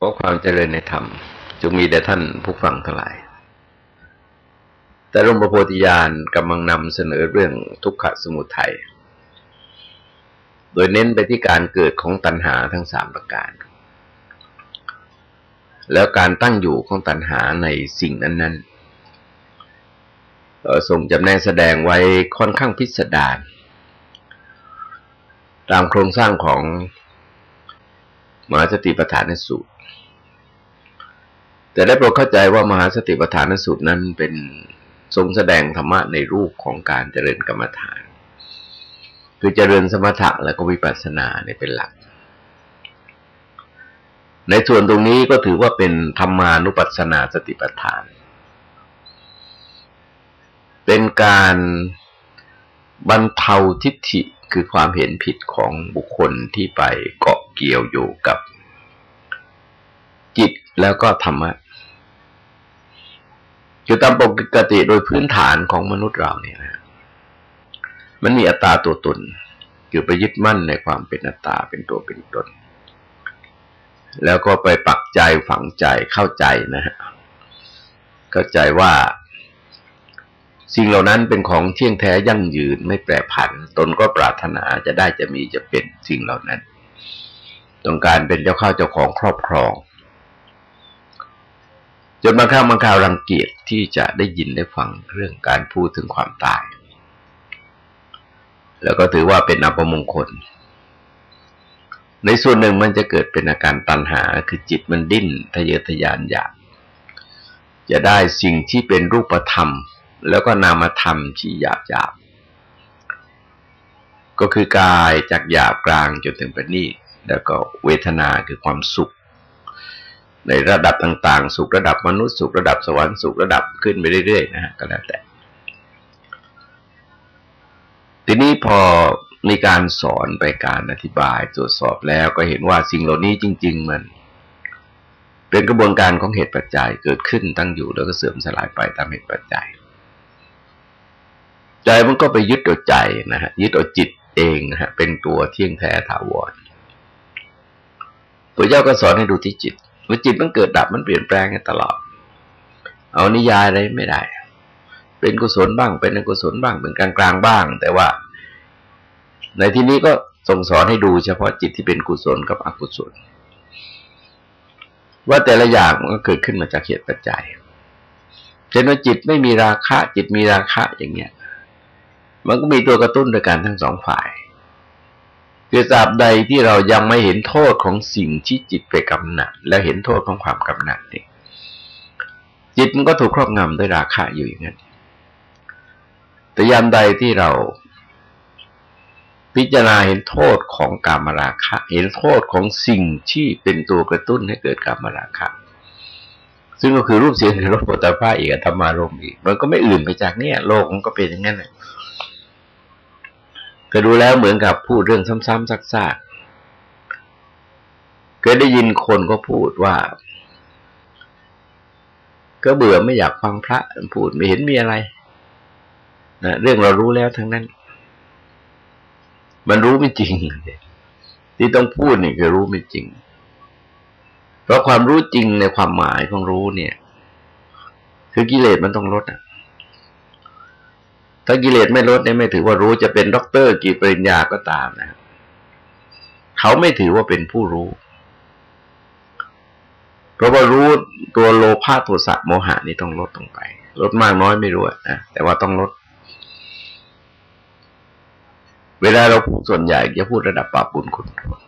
เพราะความเจริญในธรรมจงมีแด่ท่านผู้ฟังทั้งหลาย แต่หลวงพระโพธิญาณกำลังนำเสนอเรื่องทุกขสมุทัย โดยเน้นไปที่การเกิดของตัณหาทั้งสามประการ แล้วการตั้งอยู่ของตัณหาในสิ่งนั้นๆทรงจำแนกแสดงไว้ค่อนข้างพิสดารตามโครงสร้างของมหาสติปัฏฐานสูตร แต่ได้โปรดเข้าใจว่ามหาสติปัฏฐานสูตรนั้นเป็นทรงแสดงธรรมะในรูปของการเจริญกรรมฐาน คือเจริญสมถะและก็วิปัสสนาเนี่ยเป็นหลัก ในส่วนตรงนี้ก็ถือว่าเป็นธรรมานุปัสสนาสติปัฏฐาน เป็นการบรรเทาทิฏฐิคือความเห็นผิดของบุคคลที่ไปเกาะเกี่ยวอยู่กับ แล้วก็ธรรมะคือตามปกติโดยพื้นฐานของมนุษย์เราเนี่ยนะมันมีอัตตาตัวตน คือไปยึดมั่นในความเป็นอัตตาเป็นตัวเป็นตน แล้วก็ไปปักใจฝังใจเข้าใจนะฮะเข้าใจว่าสิ่งเหล่านั้นเป็นของเที่ยงแท้ยั่งยืนไม่แปรผัน ตนก็ปรารถนาจะได้จะมีจะเป็นสิ่งเหล่านั้น ต้องการเป็นเจ้าข้าเจ้าของครอบครอง จนบางครั้งบางคราวรังเกียจที่จะได้ยินได้ฟังเรื่องการพูดถึงความตาย แล้วก็ถือว่าเป็นอัปมงคล ในส่วนหนึ่งมันจะเกิดเป็นอาการตัณหาคือจิตมันดิ้นทะเยอทะยานอยากจะได้สิ่งที่เป็นรูปธรรม แล้วก็นามธรรมที่หยาบหยาบก็คือกายจากหยาบกลางจนถึงประณีตแล้วก็เวทนาคือความสุข ในระดับต่างๆ สุขระดับมนุษย์สุขระดับสวรรค์สุขระดับขึ้นไปเรื่อยๆนะฮะก็แล้วแต่ ทีนี้พอมีการสอนไปการอธิบายตรวจสอบแล้วก็เห็นว่าสิ่งเหล่านี้จริง ๆ มัน เป็นกระบวนการของเหตุปัจจัยเกิดขึ้นตั้งอยู่แล้วก็เสื่อมสลายไปตามเหตุปัจจัย ใจมันก็ไปยึดเอาใจนะฮะยึดเอาจิตเองนะฮะเป็นตัวเที่ยงแท้ถาวรพระเจ้าก็สอนให้ดูที่จิต ว่าจิตมันเกิดดับมันเปลี่ยนแปลงกันตลอด เอานิยายอะไรไม่ได้ เป็นกุศลบ้าง เป็นอกุศลบ้าง เป็นกลางกลางบ้าง แต่ว่า ในที่นี้ก็ส่งสอนให้ดูเฉพาะจิตที่เป็นกุศลกับอกุศล ว่าแต่ละอย่างมันก็เกิดขึ้นมาจากเหตุปัจจัยเช่นว่าจิตไม่มีราคะ จิตมีราคะอย่างเงี้ย มันก็มีตัวกระตุ้นโดยการทั้งสองฝ่าย คือตราบใดที่เรายังไม่เห็นโทษของสิ่งที่จิตไปกำหนัด และเห็นโทษของความกำหนัดนี่จิตมันก็ถูกครอบงำด้วยราคะอยู่อย่างนั้นแต่ยามใดที่เรา พิจารณาเห็นโทษของกามราคะ เห็นโทษของสิ่งที่เป็นตัวกระตุ้นให้เกิดกามราคะ ซึ่งก็คือรูปเสียงรสปุถะภาอีกธรรมารมอีก มันก็ไม่อื่นไปจากเนี้ยโลกมันก็เป็นอย่างนั้นเลย ก็ดูแล้วเหมือนกับพูดเรื่องซ้ำๆซักๆเคยได้ยินคนก็พูดว่า ก็เบื่อไม่อยากฟังพระพูดไม่เห็นมีอะไรนะเรื่องเรารู้แล้วทั้งนั้น มันรู้ไม่จริง ที่ต้องพูดนี่คือรู้ไม่จริง เพราะความรู้จริงในความหมายของรู้เนี่ย คือกิเลสมันต้องลดอะ ถ้ากิเลสไม่ลดเนี่ยไม่ถือว่ารู้จะเป็นด็อกเตอร์กี่ปริญญาก็ตามนะเขาไม่ถือว่าเป็นผู้รู้ เพราะว่ารู้ตัวโลภะโทสะโมหะนี่ต้องลดลงไป ลดมากน้อยไม่รู้นะแต่ว่าต้องลด เวลาเราพูดส่วนใหญ่จะพูดระดับบาปบุญคุณโทษ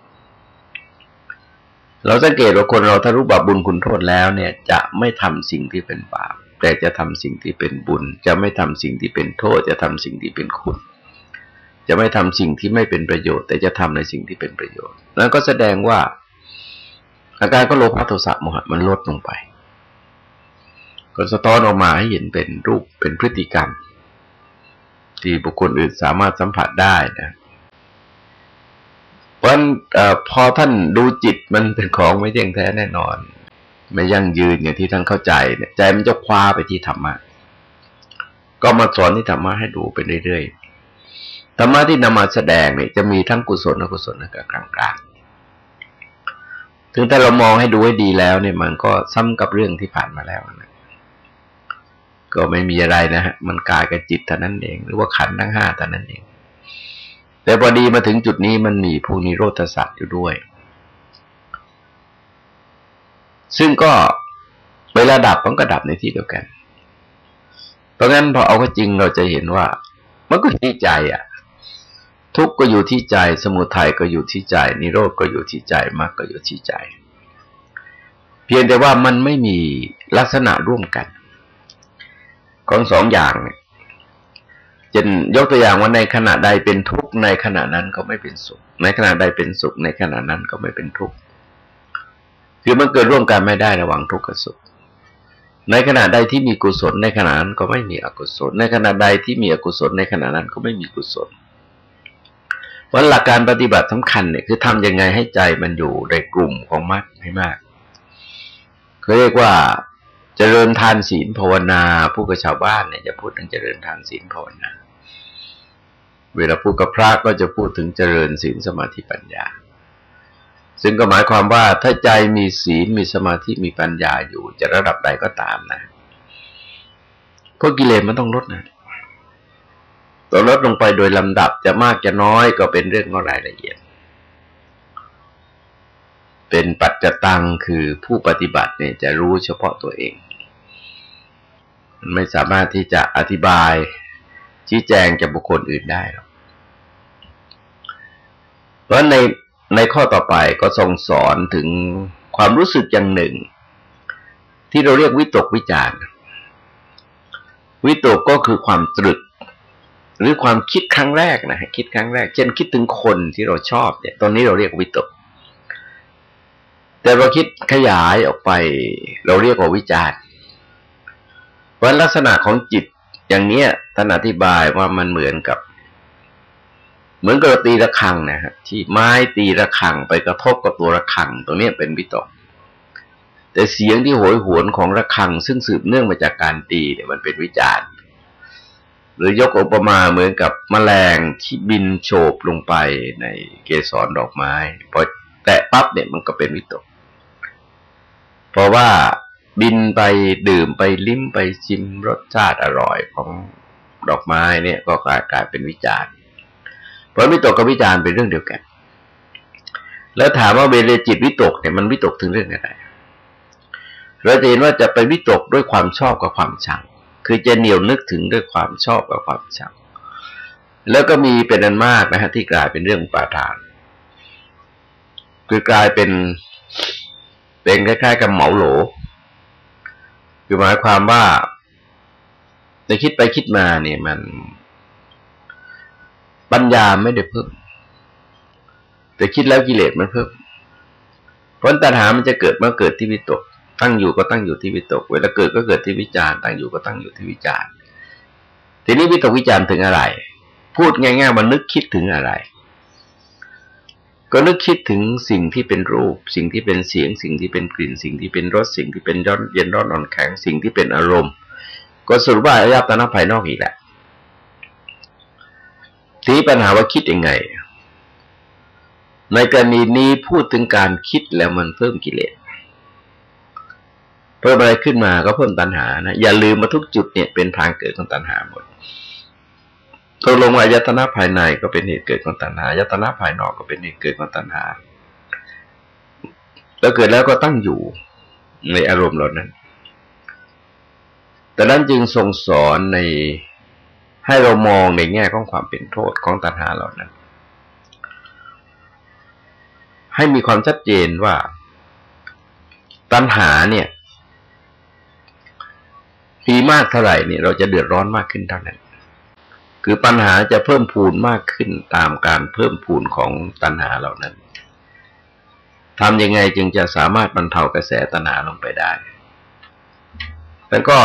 เราสังเกตว่าคนเราถ้ารู้บาปบุญคุณโทษแล้วเนี่ย จะไม่ทำสิ่งที่เป็นบาป แต่จะทำสิ่งที่เป็นบุญ จะไม่ทำสิ่งที่เป็นโทษ จะทำสิ่งที่เป็นคุณ จะไม่ทำสิ่งที่ไม่เป็นประโยชน์ แต่จะทำในสิ่งที่เป็นประโยชน์ นั้นก็แสดงว่า อาการก็โลภะโทสะโมหะมันลดลงไป ก็สะท้อนออกมาให้เห็นเป็นรูปเป็นพฤติกรรม ที่บุคคลอื่นสามารถสัมผัสได้นะเพราะพอท่านดูจิตมันเป็นของไม่เที่ยงแท้แน่นอน ไม่ยั่งยืนอย่างที่ท่านเข้าใจเนี่ยใจมันจะคว้าไปที่ธรรมะ ก็มาสอนที่ธรรมะให้ดูไปเรื่อยๆธรรมะที่นำมาแสดงเนี่ยจะมีทั้งกุศลอกุศลและกลางกลางถึงแต่เรามองให้ดูให้ดีแล้วเนี่ยมันก็ซ้ำกับเรื่องที่ผ่านมาแล้วนะก็ไม่มีอะไรนะฮะมันกายกับจิตเท่านั้นเอง หรือว่าขันทั้งห้าเท่านั้นเอง แต่พอดีมาถึงจุดนี้มันมีพวกนิโรธสัตว์อยู่ด้วย ซึ่งก็เวลาดับมันก็ดับในที่เดียวกัน เพราะงั้นพอเอาก็จริงเราจะเห็นว่า มันก็ที่ใจอะ ทุกข์ก็อยู่ที่ใจ สมุทัยก็อยู่ที่ใจ นิโรธก็อยู่ที่ใจมรรคก็อยู่ที่ใจ เพียงแต่ว่ามันไม่มีลักษณะร่วมกัน ของสองอย่างเนี่ยจะยกตัวอย่างว่าในขณะใดเป็นทุกข์ในขณะนั้นก็ไม่เป็นสุข ในขณะใดเป็นสุขในขณะนั้นก็ไม่เป็นทุกข์ คือมันเกิดร่วมกันไม่ได้ระหว่างทุกข์กับสุข ในขณะใดที่มีกุศลในขณะนั้นก็ไม่มีอกุศล ในขณะใดที่มีอกุศลในขณะนั้นก็ไม่มีกุศลวันหลักการปฏิบัติสำคัญเนี่ยคือทำยังไงให้ใจมันอยู่ในกลุ่มของมรรคให้มากเขาเรียกว่าเจริญทานศีลภาวนาผู้กับชาวบ้านเนี่ยจะพูดถึงเจริญทานศีลภาวนา เวลาพูดกับพระก็จะพูดถึงเจริญศีลสมาธิปัญญา ซึ่งก็หมายความว่าถ้าใจมีศีลมีสมาธิมีปัญญาอยู่จะระดับใดก็ตามนะพวกกิเลสมันต้องลดนะต้องลดลงไปโดยลำดับจะมากจะน้อยก็เป็นเรื่องของรายละเอียด เป็นปัจจตังคือผู้ปฏิบัติเนี่ยจะรู้เฉพาะตัวเอง ไม่สามารถที่จะอธิบายชี้แจงกับบุคคลอื่นได้หรอกเพราะใน ในข้อต่อไปก็ทรงสอนถึงความรู้สึกอย่างหนึ่ง ที่เราเรียกวิตกวิจารวิตกก็คือความตรึก หรือความคิดครั้งแรกนะคิดครั้งแรก เช่นคิดถึงคนที่เราชอบเนี่ยตอนนี้เราเรียกวิตก แต่เราคิดขยายออกไป เราเรียกว่าวิจารเพราะลักษณะของจิตอย่างเนี้ยท่านอธิบายว่ามันเหมือนกับ เหมือนกับตีระฆังนะฮะที่ไม้ตีระฆังไปกระทบกับตัวระฆังตรงนี้เป็นวิตก แต่เสียงที่โหยหวนของระฆัง ซึ่งสืบเนื่องมาจากการตีเนี่ยมันเป็นวิจารณ์ หรือยกอุปมาเหมือนกับมแมลงที่บินโฉบลงไปในเกสรดอกไม้พอแตะปั๊บเนี่ยมันก็เป็นวิตก เพราะว่าบินไปดื่มไปลิ้มไปชิมรสชาติอร่อยของดอกไม้เนี่ยก็กลายกลายเป็นวิจารณ์ เพราะวิตกกับวิจารณ์เป็นเรื่องเดียวกัน แล้วถามว่าเวลจิตวิตกเนี่ยมันวิตกถึงเรื่องอะไร เราจะเห็นว่าจะไปวิตกด้วยความชอบกับความชัง คือจะเหนียวนึกถึงด้วยความชอบกับความชัง แล้วก็มีเป็นอันมากนะฮะที่กลายเป็นเรื่องปาทาน คือกลายเป็นเป็นคล้าย ๆ กับเหมาโหล คือหมายความว่าจะคิดไปคิดมาเนี่ยมัน ปัญญาไม่ได้เพิ่ม แต่คิดแล้วกิเลสมันเพิ่มผลตัณหามันจะเกิดเมื่อเกิดที่วิตก ตั้งอยู่ก็ตั้งอยู่ที่วิตก เวลาเกิดก็เกิดที่วิจารตั้งอยู่ก็ตั้งอยู่ที่วิจารทีนี้วิตกวิจารถึงอะไร พูดง่ายๆมันนึกคิดถึงอะไร ก็นึกคิดถึงสิ่งที่เป็นรูป สิ่งที่เป็นเสียง สิ่งที่เป็นกลิ่น สิ่งที่เป็นรสสิ่งที่เป็นย้อนเย็นร้อนนอนแข็งสิ่งที่เป็นอารมณ์ ก็สรุปว่าอายตนะภายนอกอีกแหละ ทีปัญหาว่าคิดยังไง ในกรณีนี้พูดถึงการคิดแล้วมันเพิ่มกิเลสเพิ่มอะไรขึ้นมาก็เพิ่มตัณหานะอย่าลืมมาทุกจุดเนี่ยเป็นทางเกิดของตัณหาหมดตกลงอายตนะภายในก็เป็นเหตุเกิดของตัณหาอายตนะภายนอกก็เป็นเหตุเกิดของตัณหา แล้วเกิดแล้วก็ตั้งอยู่ในอารมณ์เหล่านั้น แต่นั้นจึงทรงสอนใน ให้เรามองในแง่ของความเป็นโทษของตัณหาเหล่านั้น ให้มีความชัดเจนว่า ตัณหาเนี่ยมีมากเท่าไหร่เนี่ยเราจะเดือดร้อนมากขึ้นเท่านั้น คือปัญหาจะเพิ่มพูนมากขึ้นตามการเพิ่มพูนของตัณหาเหล่านั้นทำยังไงจึงจะสามารถบรรเทากระแสตัณหาลงไปได้ แล้วก็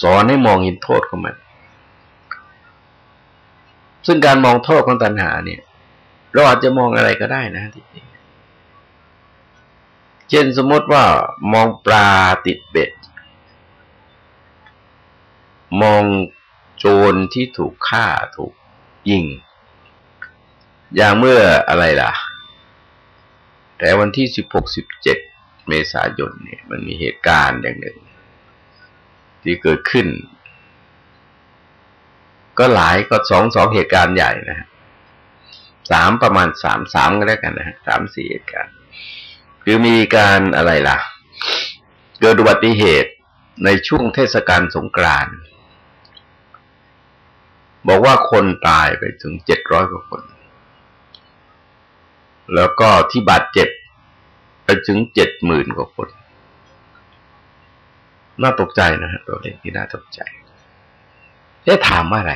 สอนให้มองเห็นโทษของมัน ซึ่งการมองโทษของตัณหาเนี่ย เราอาจจะมองอะไรก็ได้นะที่จริงเช่นสมมติว่ามองปลาติดเบ็ด มองโจรที่ถูกฆ่าถูกยิง อย่างเมื่ออะไรล่ะ แต่วันที่สิบหกสิบเจ็ดเมษายนเนี่ย มันมีเหตุการณ์อย่างหนึ่ง ที่เกิดขึ้น ก็หลายก็สองสองเหตุการณ์ใหญ่นะฮะสามประมาณสามสามก็แล้วกันนะฮะสามสี่เหตุการณ์คือมีการอะไรล่ะ เกิดอุบัติเหตุในช่วงเทศกาลสงกรานต์บอกว่าคนตายไปถึงเจ็ดร้อยกว่าคน แล้วก็ที่บาดเจ็บไปถึงเจ็ดหมื่นกว่าคน น่าตกใจนะฮะตัวเลขที่น่าตกใจ ได้ถามว่าอะไร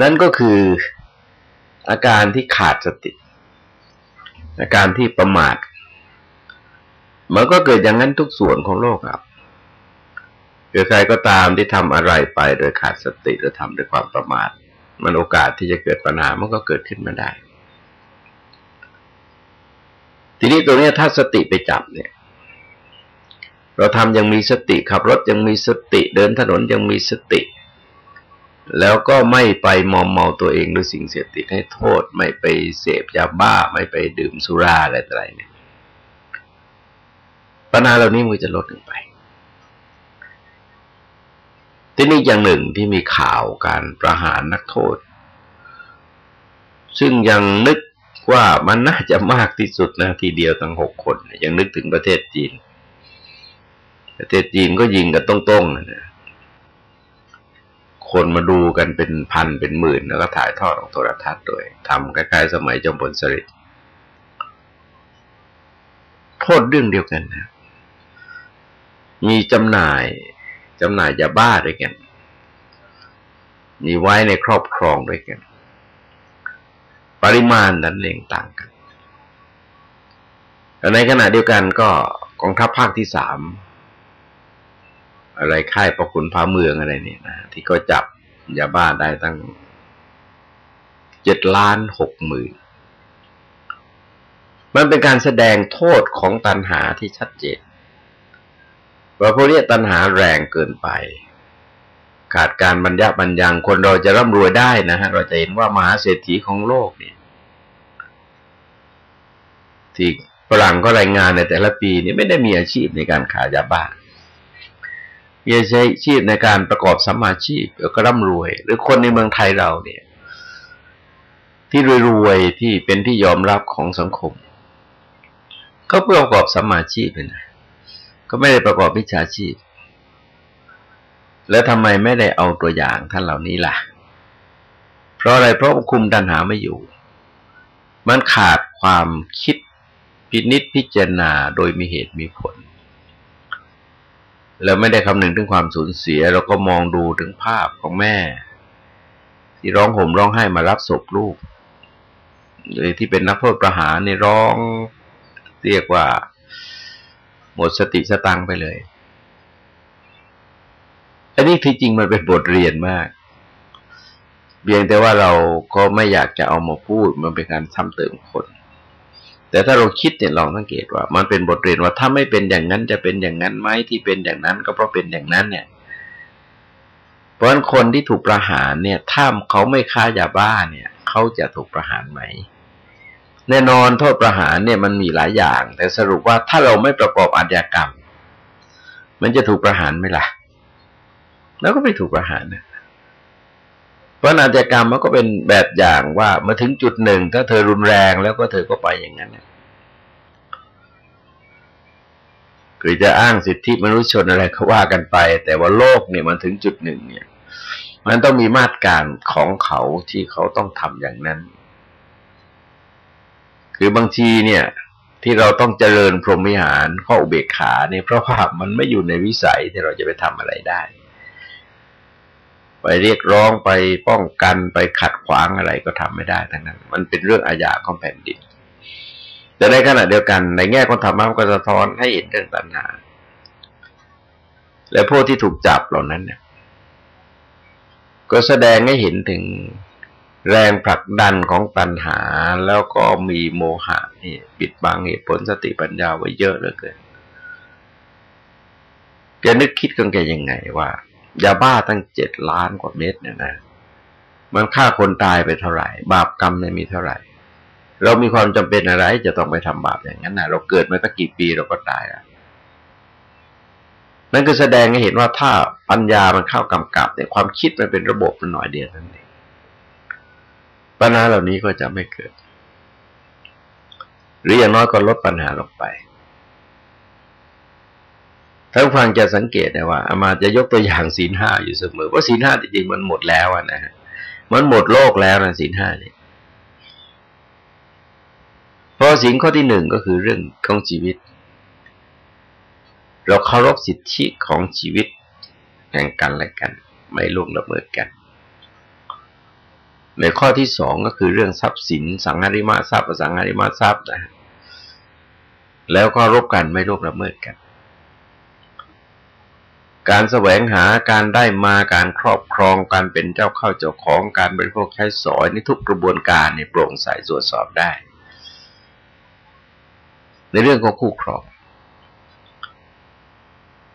นั่นก็คืออาการที่ขาดสติ อาการที่ประมาทมันก็เกิดอย่างนั้นทุกส่วนของโลกครับหรือใครก็ตามที่ทำอะไรไปโดยขาดสติหรือทำด้วยความประมาท มันโอกาสที่จะเกิดปัญหามันก็เกิดขึ้นมาได้ ทีนี้ตัวนี้ถ้าสติไปจับเนี่ย เราทำยังมีสติ ขับรถยังมีสติ เดินถนนยังมีสติ แล้วก็ไม่ไปมอมเมาตัวเองด้วยสิ่งเสพติดให้โทษ ไม่ไปเสพยาบ้า ไม่ไปดื่มสุราอะไรต่ออะไรเนี่ยปัญหาเหล่านี้มันจะลดลงไปที่นี้อย่างหนึ่งที่มีข่าวการประหารนักโทษ ซึ่งยังนึกว่ามันน่าจะมากที่สุดนะทีเดียวทั้งหกคน ยังนึกถึงประเทศจีน ประเทศจีนก็ยิงกันตรงๆนะคนมาดูกันเป็นพันเป็นหมื่น แล้วก็ถ่ายทอดของโทรทัศน์ด้วยทำคล้ายๆ สมัยจอมพลสฤษดิ์โทษเรื่องเดียวกันนะ มีจำหน่ายจำหน่ายยาบ้าด้วยกัน มีไว้ในครอบครองด้วยกัน ปริมาณนั้นเองต่างกัน ในขณะเดียวกันก็กองทัพภาคที่สาม อะไรค่ายประคุณพาเมืองอะไรเนี่ยนะที่ก็จับยาบ้าได้ตั้งเจ็ดล้านหกหมื่นมันเป็นการแสดงโทษของตันหาที่ชัดเจนว่าพวกนี้ตัณหาแรงเกินไป ขาดการบรรยะบรรยังคนเราจะร่ำรวยได้นะฮะเราจะเห็นว่ามหาเศรษฐีของโลกเนี่ยที่ฝรั่งก็รายงานในแต่ละปีนี่ไม่ได้มีอาชีพในการขายยาบ้า มีอาชีพในการประกอบสัมมาชีพแล้วก็ร่ำรวย หรือคนในเมืองไทยเราเนี่ย ที่รวยๆที่เป็นที่ยอมรับของสังคม ก็ประกอบสัมมาชีพเป็นไงก็ไม่ได้ประกอบวิชาชีพ แล้วทำไมไม่ได้เอาตัวอย่างท่านเหล่านี้ล่ะ เพราะอะไรเพราะคุมดันหาไม่อยู่ มันขาดความคิดพินิษพิจารณาโดยมีเหตุมีผล แล้วไม่ได้คำนึงถึงความสูญเสีย เราก็มองดูถึงภาพของแม่ ที่ร้องห่มร้องไห้มารับศพลูกหรือที่เป็นนักโทษประหารในร้องเรียกว่า หมดสติสตังไปเลย อันนี้ที่จริงมันเป็นบทเรียนมากเพียงแต่ว่าเราก็ไม่อยากจะเอามาพูดมันเป็นการซ้ำเติมคน แต่ถ้าเราคิดเนี่ยลองสังเกตว่า มันเป็นบทเรียนว่าถ้าไม่เป็นอย่างนั้นจะเป็นอย่างนั้นไหมที่เป็นอย่างนั้น ก็เพราะเป็นอย่างนั้นเนี่ย เพราะฉะนั้นคนที่ถูกประหารเนี่ย ถ้าเขาไม่ฆ่ายาบ้าเนี่ย เขาจะถูกประหารไหม แน่นอนโทษประหารเนี่ยมันมีหลายอย่าง แต่สรุปว่าถ้าเราไม่ประกอบอาชญากรรม มันจะถูกประหารไหมล่ะ แล้วก็ไม่ถูกประหารนะ เพราะอาชญากรรมมันก็เป็นแบบอย่างว่ามาถึงจุดหนึ่งถ้าเธอรุนแรงแล้วก็เธอก็ไปอย่างนั้นคือจะอ้างสิทธิมนุษยชนอะไรเขาว่ากันไป แต่ว่าโลกเนี่ยมันถึงจุดหนึ่งเนี่ย มันต้องมีมาตรการของเขาที่เขาต้องทำอย่างนั้น คือบางทีเนี่ยที่เราต้องเจริญพรหมิหารข้ออุเบกขาเนี่ยเพราะว่ามันไม่อยู่ในวิสัยที่เราจะไปทำอะไรได้ ไปเรียกร้องไปป้องกันไปขัดขวางอะไรก็ทำไม่ได้ทั้งนั้น มันเป็นเรื่องอาญาของแผ่นดิน แต่ในขณะเดียวกัน ในแง่ของธรรมะก็สะท้อนให้เห็นเรื่องตัณหา และพวกที่ถูกจับเหล่านั้นเนี่ย ก็แสดงให้เห็นถึงแรงผลักดันของตัณหาแล้วก็มีโมหะนี่ปิดบังเหตุผลสติปัญญาไว้เยอะเหลือเกินแกนึกคิดกันแกยังไงว่า ยาบ้าตั้งเจ็ดล้านกว่าเม็ดเนี่ยนะมันฆ่าคนตายไปเท่าไหร่ บาปกรรมเนี่ยมีเท่าไหร่ เรามีความจำเป็นอะไร จะต้องไปทำบาปอย่างนั้นนะเราเกิดมาตั้งกี่ปีเราก็ตายแล้วนั่นก็แสดงให้เห็นว่าถ้าปัญญามันเข้ากำกับเนี่ยความคิดมันเป็นระบบมันหน่อยเดียวนั่นเองปัญหาเหล่านี้ก็จะไม่เกิด หรืออย่างน้อยก็ลดปัญหาลงไป ท่านฟังจะสังเกตได้ว่าอามาจะยกตัวอย่างศีลห้าอยู่เสมอว่าศีลห้าจริงๆมันหมดแล้วนะฮะมันหมดโลกแล้วนะศีลห้านี่เพราะศีลข้อที่หนึ่งก็คือเรื่องของชีวิต เราเคารพสิทธิของชีวิตแห่งกันและกัน ไม่ล่วงละเมิดกัน ในข้อที่สองก็คือเรื่องทรัพย์สิน สังหาริมทรัพย์สังหาริมทรัพย์นะแล้วก็รบกันไม่ล่วงละเมิดกัน การแสวงหาการได้มาการครอบครองการเป็นเจ้าเข้าเจ้าของการบริโภคใช้สอยในทุกกระบวนการในโปร่งใสตรวจสอบได้ ในเรื่องของคู่ครอง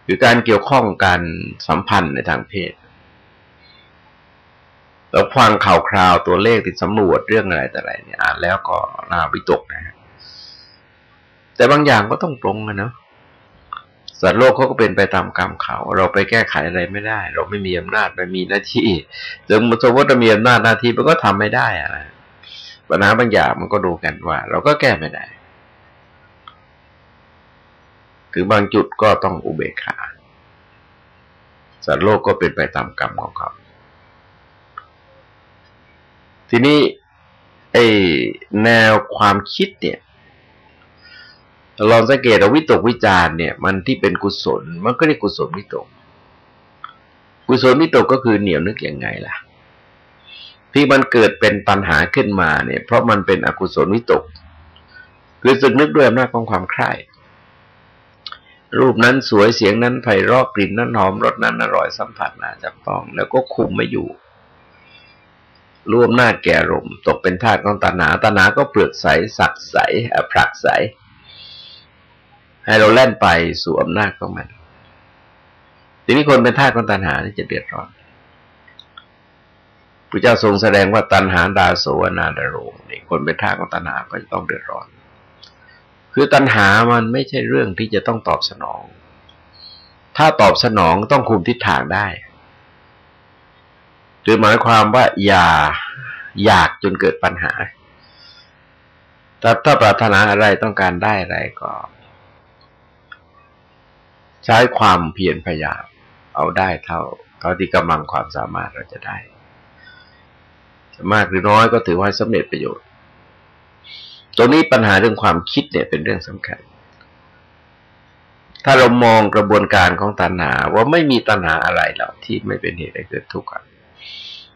หรือการเกี่ยวข้องการสัมพันธ์ในทางเพศเราฟังข่าวคราวตัวเลขติดสำรวจเรื่องอะไรแต่อะไรเนี่ยอ่านแล้วก็น่าวิตกนะแต่บางอย่างก็ต้องปรงนะเนาะ สัตว์โลกเขาก็เป็นไปตามกรรมเขา เราไปแก้ไขอะไรไม่ได้ เราไม่มีอำนาจไม่มีหน้าที่ถึงสมมติเรามีอำนาจหน้าที่มันก็ทำไม่ได้อะไรปัญหาบางอย่างมันก็ดูกันว่า เราก็แก้ไม่ได้ คือบางจุดก็ต้องอุเบกขาสัตว์โลกก็เป็นไปตามกรรมของเขา ทีนี้ไอ้แนวความคิดเนี่ย ลองสังเกตว่าวิตกวิจารเนี่ย มันที่เป็นกุศล มันก็เรียกกุศลวิตก กุศลวิตกก็คือเหนียวนึกยังไงล่ะ ที่มันเกิดเป็นปัญหาขึ้นมาเนี่ย เพราะมันเป็นอกุศลวิตกคือสึกนึกด้วยอำนาจของความใคร่รูปนั้นสวยเสียงนั้นไพเราะกลิ่นนั้นหอมรสนั้นอร่อยสัมผัสน่าจับต้อง แล้วก็คุมไม่อยู่รวมหน้าแก่รมตกเป็นทาสของตาหนาตาหนาก็เปลือกใสสักใสผลักใส ให้เราแล่นไปสู่อำนาจของมันทีนี้คนเป็นทาสของตัณหานี่จะเดือดร้อนพระเจ้าทรงแสดงว่าตัณหาดาโสนาดาโรนี่คนเป็นทาสของตัณหาก็จะต้องเดือดร้อน คือตัณหามันไม่ใช่เรื่องที่จะต้องตอบสนอง ถ้าตอบสนองต้องคุมทิศทางได้หรือหมายความว่าอย่าอยากจนเกิดปัญหาถ้าถ้าปรารถนาอะไรต้องการได้อะไรก็ ใช้ความเพียรพยายามเอาได้เท่าเท่าที่กำลังความสามารถเราจะได้จะมากหรือน้อยก็ถือว่าสำเร็จประโยชน์ ตรงนี้ปัญหาเรื่องความคิดเนี่ยเป็นเรื่องสำคัญ ถ้าเรามองกระบวนการของตัณหาว่าไม่มีตัณหาอะไรหรอกที่ไม่เป็นเหตุให้เกิดทุกข์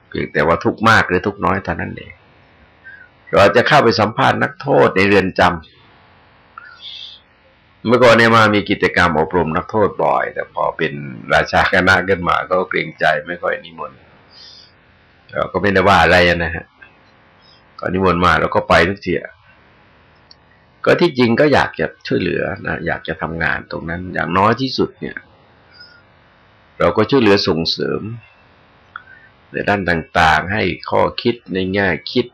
เพียงแต่ว่าทุกข์มากหรือทุกข์น้อยเท่านั้นเอง เราจะเข้าไปสัมภาษณ์นักโทษในเรือนจำ เมื่อก่อนเนี่ยมามีกิจกรรมอบรมนักโทษบ่อย แต่พอเป็นราชาคณะขึ้นมาก็เกรงใจไม่ค่อยนิมนต์เราก็ไม่ได้ว่าอะไรนะฮะก็นิมนต์มาแล้วก็ไปทุกทีก็ที่จริงก็อยากจะช่วยเหลือนะอยากจะทำงานตรงนั้น อย่างน้อยที่สุดเนี่ย เราก็ช่วยเหลือส่งเสริม ในด้านต่างๆ ให้ข้อคิดในแง่คิด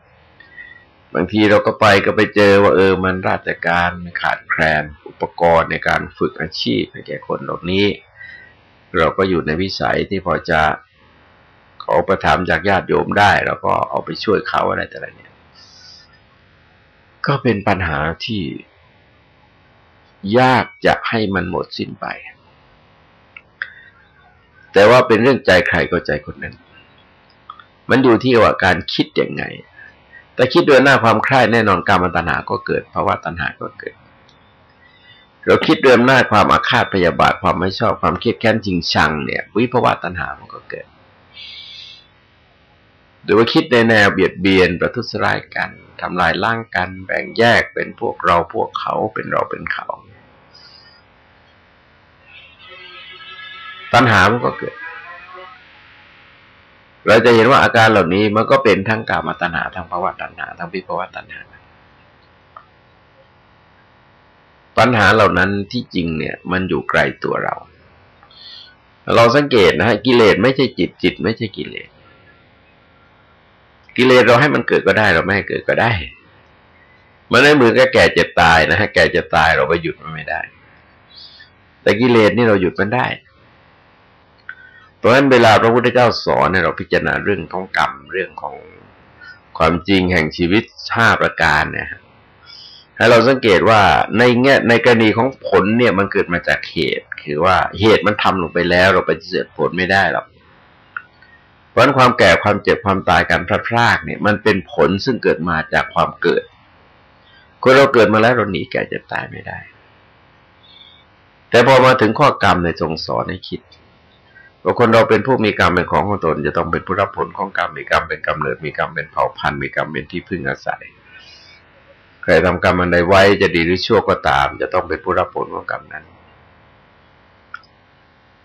บางทีเราก็ไปก็ไปเจอว่าเออมันราชการขาดแคลนอุปกรณ์ในการฝึกอาชีพให้แก่คนเหล่านี้ เราก็อยู่ในวิสัยที่พอจะขอประทามจากญาติโยมได้ แล้วก็เอาไปช่วยเขาอะไรแต่ละเนี่ย ก็เป็นปัญหาที่ยากจะให้มันหมดสิ้นไป แต่ว่าเป็นเรื่องใจใครก็ใจคนนั้น มันอยู่ที่ว่าการคิดยังไง แต่คิดด้วยหน้าความคลายแน่นอนการมตัณหาก็เกิดภาวะตัณหาก็เกิด เราคิดด้วยหน้าความอาฆาตพยาบาทความไม่ชอบความเครียดแค้นจริงชังเนี่ย วิภาวะตัณหามันก็เกิด หรือว่าคิดในแนวเบียดเบียนประทุษร้ายกันทำลายล่างกันแบ่งแยกเป็นพวกเราพวกเขาเป็นเราเป็นเขา ตัณหามันก็เกิด เราจะเห็นว่าอาการเหล่านี้มันก็เป็นทั้งกามตัณหาทั้งภาวะตัณหาทั้งวิภาวะตัณหาปัญหาเหล่านั้นที่จริงเนี่ย มันอยู่ไกลตัวเรา เราสังเกตนะฮะกิเลสไม่ใช่จิตจิต ไม่ใช่กิเลส กิเลสเราให้มันเกิดก็ได้ เราไม่ให้เกิดก็ได้ มันไม่เหมือนกับแก่เจ็บตายนะฮะแก่เจ็บตายเราไปหยุดมันไม่ได้ แต่กิเลสนี่เราหยุดมันได้ เพราะฉะนั้นเวลาพระพุทธเจ้าสอนเนี่ยเราพิจารณาเรื่องของกรรมเรื่องของความจริงแห่งชีวิตห้าประการเนี่ยให้เราสังเกตว่าในแง่ในกรณีของผลเนี่ยมันเกิดมาจากเหตุ คือว่าเหตุมันทำลงไปแล้วเราปฏิเสธผลไม่ได้หรอกเพราะความแก่ความเจ็บความตายการพลาดพลาดเนี่ย มันเป็นผลซึ่งเกิดมาจากความเกิดคนเราเกิดมาแล้วเราหนีแก่เจ็บตายไม่ได้ แต่พอมาถึงข้อกรรมในทรงสอนให้คิด ว่าคนเราเป็นผู้มีกรรมเป็นของของตน จะต้องเป็นผู้รับผลของกรรมมีกรรมเป็นกำเนิดมีกรรมเป็นเผ่าพันธุ์มีกรรมเป็นที่พึ่งอาศัยใครทำกรรมอันใดไว้จะดีหรือชั่วก็ตาม จะต้องเป็นผู้รับผลของกรรมนั้น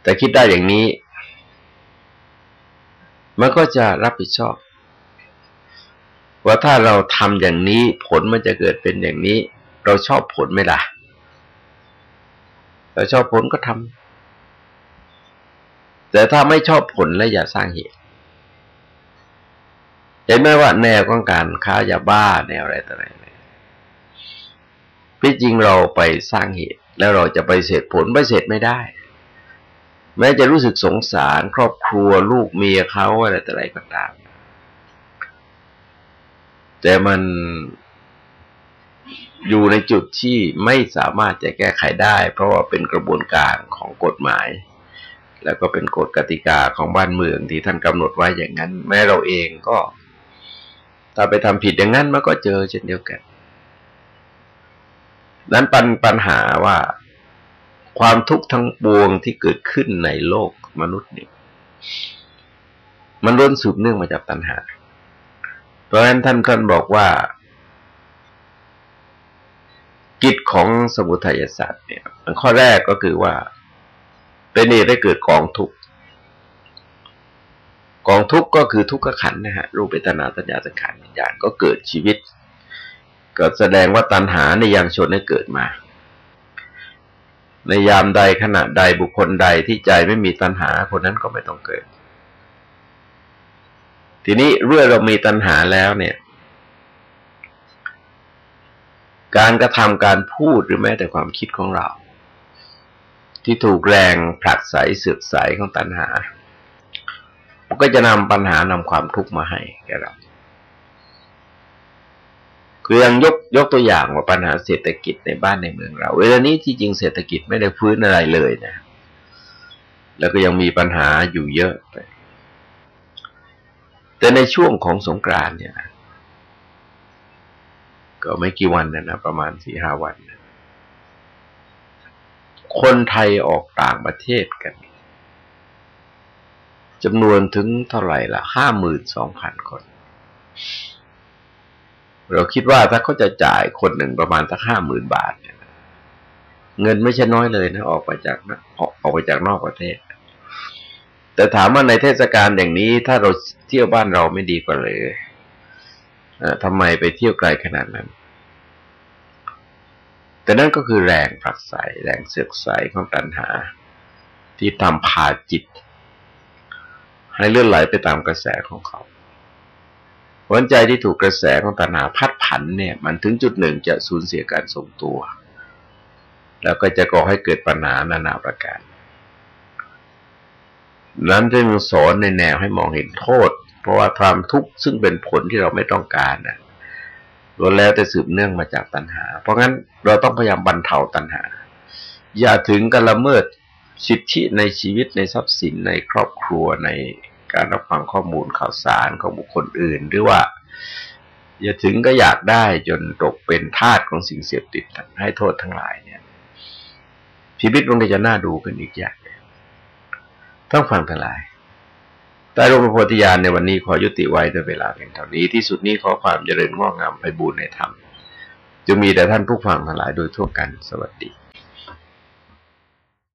แต่คิดได้อย่างนี้ มันก็จะรับผิดชอบ ว่าถ้าเราทำอย่างนี้ผลมันจะเกิดเป็นอย่างนี้ เราชอบผลไหมล่ะเราชอบผลก็ทำ แต่ถ้าไม่ชอบผลแล้วอย่าสร้างเหตุเห็นไหมว่าแนวของการค้ายาบ้าแนวอะไรต่ออะไรที่จริงเราไปสร้างเหตุ แล้วเราจะไปเสร็จผลไปเสร็จไม่ได้ แม้จะรู้สึกสงสารครอบครัวลูกเมียเขาอะไรต่ออะไรก็ตาม แต่มันอยู่ในจุดที่ไม่สามารถจะแก้ไขได้ เพราะว่าเป็นกระบวนการของกฎหมาย แล้วก็เป็นกฎกติกาของบ้านเมืองที่ท่านกำหนดไว้อย่างนั้น แม้เราเองก็ ถ้าไปทำผิดอย่างนั้นมันก็เจอเช่นเดียวกัน นั้นปัญปัญหาว่าความทุกข์ทั้งปวงที่เกิดขึ้นในโลกมนุษย์นี่มันล้นสืบเนื่องมาจากตัณหา เพราะฉะนั้นท่านท่านบอกว่า กิจของสมุทัยศาสตร์เนี่ยข้อแรกก็คือว่า เป็นเหตุให้เกิดกองทุกข์กองทุกข์ก็คือทุกขขันนะฮะรูปเวทนาสัญญาสังขารวิญญาณก็เกิดชีวิต ก็แสดงว่าตัณหาในยังชนให้เกิดมา ในยามใดขณะใดบุคคลใดที่ใจไม่มีตัณหาคนนั้นก็ไม่ต้องเกิด ทีนี้เมื่อเรามีตัณหาแล้วเนี่ย การกระทำการพูดหรือแม้แต่ความคิดของเรา ที่ถูกแรงผลักไสเสือกใสของตัณหาก็จะนำปัญหานำความทุกข์มาให้แก่เราคือยังยกยกตัวอย่างว่าปัญหาเศรษฐกิจในบ้านในเมืองเรา เวลานี้ที่จริงเศรษฐกิจไม่ได้ฟื้นอะไรเลยนะ แล้วก็ยังมีปัญหาอยู่เยอะแต่ในช่วงของสงกรานเนี่ย ก็ไม่กี่วันนะนะประมาณสี่ห้าวันน คนไทยออกต่างประเทศกันจำนวนถึงเท่าไหร่ละห้าหมื่นสองพันคน เราคิดว่าถ้าเขาจะจ่ายคนหนึ่งประมาณสักห้าหมื่นบาทเนี่ยเงินไม่ใช่น้อยเลยนะ ออกไปจากออกออกไปจากนอกประเทศ แต่ถามว่าในเทศกาลอย่างนี้ ถ้าเราเที่ยวบ้านเราไม่ดีกว่าเลยทำไมไปเที่ยวไกลขนาดนั้น แต่นั่นก็คือแรงผลักไสแรงเสือกใสของตัณหา ที่ทำพาจิต ให้เลื่อนไหลไปตามกระแสของเขาผลใจที่ถูกกระแสของตัณหาพัดผันเนี่ย มันถึงจุดหนึ่งจะสูญเสียการทรงตัว แล้วก็จะก่อให้เกิดปัญหานานาประการนั้นจึงสอนในแนวให้มองเห็นโทษ เพราะว่าความทุกข์ซึ่งเป็นผลที่เราไม่ต้องการนะ ล้วนแล้วแต่สืบเนื่องมาจากตัณหา เพราะงั้นเราต้องพยายามบรรเทาตัณหา อย่าถึงการละเมิดสิทธิในชีวิตในทรัพย์สินในครอบครัวในการรับฟังข้อมูลข่าวสารของบุคคลอื่น หรือว่า อย่าถึงก็อยากได้จนตกเป็นทาสของสิ่งเสพติดให้โทษทั้งหลายเนี่ย ชีวิตมันก็จะน่าดูกันอีกอย่างต้องฟังทั้งหลาย ใต้ร่มพระโพธิญาณในวันนี้ขอยุติไว้ด้วยเวลาเพียงเท่านี้ที่สุดนี้ขอความเจริญงอกงามไปบูรณนธรรมจะมีแต่ท่านผู้ฟังทั้งหลายโดยทั่วกันสวัสดี